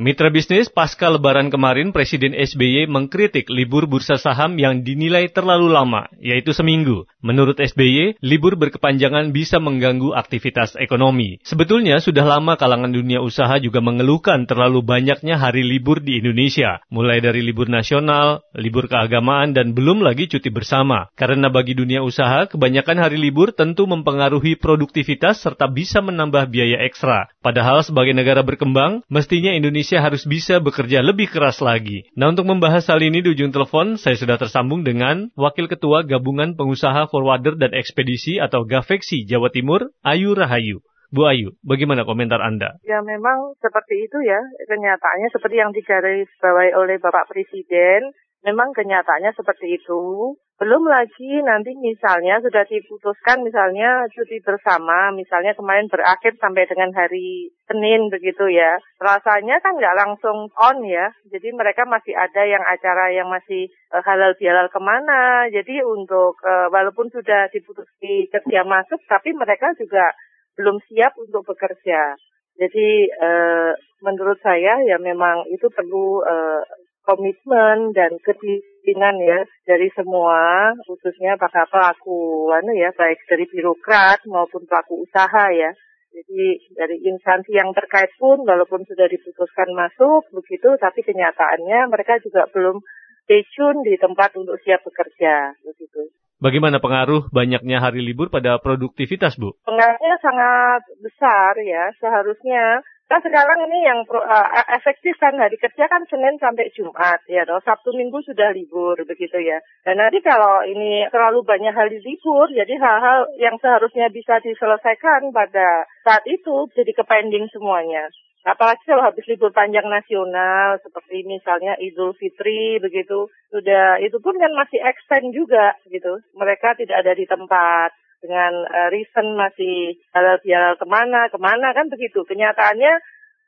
Mitra bisnis pasca lebaran kemarin Presiden SBY mengkritik libur bursa saham yang dinilai terlalu lama, yaitu seminggu. Menurut SBY, libur berkepanjangan bisa mengganggu aktivitas ekonomi. Sebetulnya sudah lama kalangan dunia usaha juga mengeluhkan terlalu banyaknya hari libur di Indonesia, mulai dari libur nasional, libur keagamaan, dan belum lagi cuti bersama. Karena bagi dunia usaha, kebanyakan hari libur tentu mempengaruhi produktivitas serta bisa menambah biaya ekstra. Padahal sebagai negara berkembang, mestinya Indonesia harus bisa bekerja lebih keras lagi. Nah untuk membahas hal ini di ujung telepon, saya sudah tersambung dengan Wakil Ketua Gabungan Pengusaha Forwarder dan Ekspedisi atau GAVEXI Jawa Timur, Ayu Rahayu. Bu Ayu, bagaimana komentar Anda? Ya memang seperti itu ya, kenyataannya seperti yang digarisbawahi oleh Bapak Presiden, memang kenyataannya seperti itu. Belum lagi nanti misalnya sudah diputuskan misalnya cuti bersama, misalnya kemarin berakhir sampai dengan hari Senin begitu ya. Rasanya kan nggak langsung on ya. Jadi mereka masih ada yang acara yang masih uh, halal bihalal ke mana. Jadi untuk uh, walaupun sudah diputus di kerja masuk, tapi mereka juga belum siap untuk bekerja. Jadi uh, menurut saya ya memang itu perlu uh, komitmen dan kedisiplinan ya dari semua khususnya para pelaku anu ya baik dari birokrat maupun pelaku usaha ya. Jadi dari instansi yang terkait pun walaupun sudah diputuskan masuk begitu tapi kenyataannya mereka juga belum stay di tempat untuk siap bekerja begitu. Bagaimana pengaruh banyaknya hari libur pada produktivitas, Bu? Pengaruhnya sangat besar ya. Seharusnya Kan sekarang ini yang pro, uh, efektif kan hari kerja kan Senin sampai Jumat ya dong. Sabtu Minggu sudah libur begitu ya. Dan nanti kalau ini terlalu banyak hari libur, jadi hal-hal yang seharusnya bisa diselesaikan pada saat itu jadi kepending semuanya. Apalagi kalau habis libur panjang nasional seperti misalnya Idul Fitri begitu, sudah itu pun kan masih extend juga gitu. Mereka tidak ada di tempat dengan uh, reason masih halal bihalal ke mana ke mana kan begitu. Kenyataannya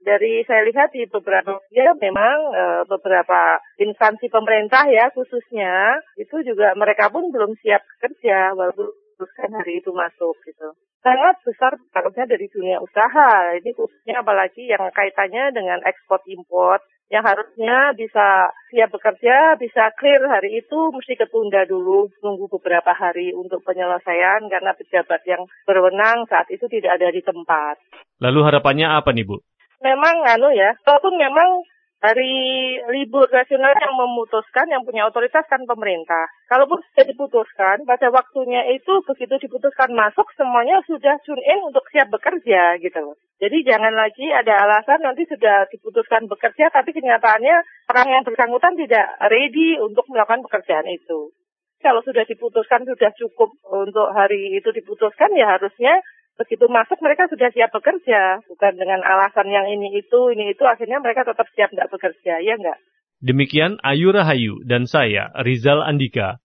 dari saya lihat di beberapa ya memang uh, beberapa instansi pemerintah ya khususnya itu juga mereka pun belum siap kerja walaupun hari itu masuk gitu sangat besar harusnya dari dunia usaha ini khususnya apalagi yang kaitannya dengan ekspor impor yang harusnya bisa siap bekerja, bisa clear hari itu mesti ketunda dulu, nunggu beberapa hari untuk penyelesaian karena pejabat yang berwenang saat itu tidak ada di tempat. Lalu harapannya apa nih Bu? Memang anu ya, walaupun memang hari libur nasional yang memutuskan, yang punya otoritas kan pemerintah. Kalaupun sudah diputuskan, pada waktunya itu begitu diputuskan masuk, semuanya sudah tune in untuk siap bekerja gitu. Jadi jangan lagi ada alasan nanti sudah diputuskan bekerja, tapi kenyataannya orang yang bersangkutan tidak ready untuk melakukan pekerjaan itu. Kalau sudah diputuskan, sudah cukup untuk hari itu diputuskan, ya harusnya begitu masuk mereka sudah siap bekerja, bukan dengan alasan yang ini itu, ini itu, akhirnya mereka tetap siap nggak bekerja, ya nggak? Demikian Ayu Rahayu dan saya, Rizal Andika,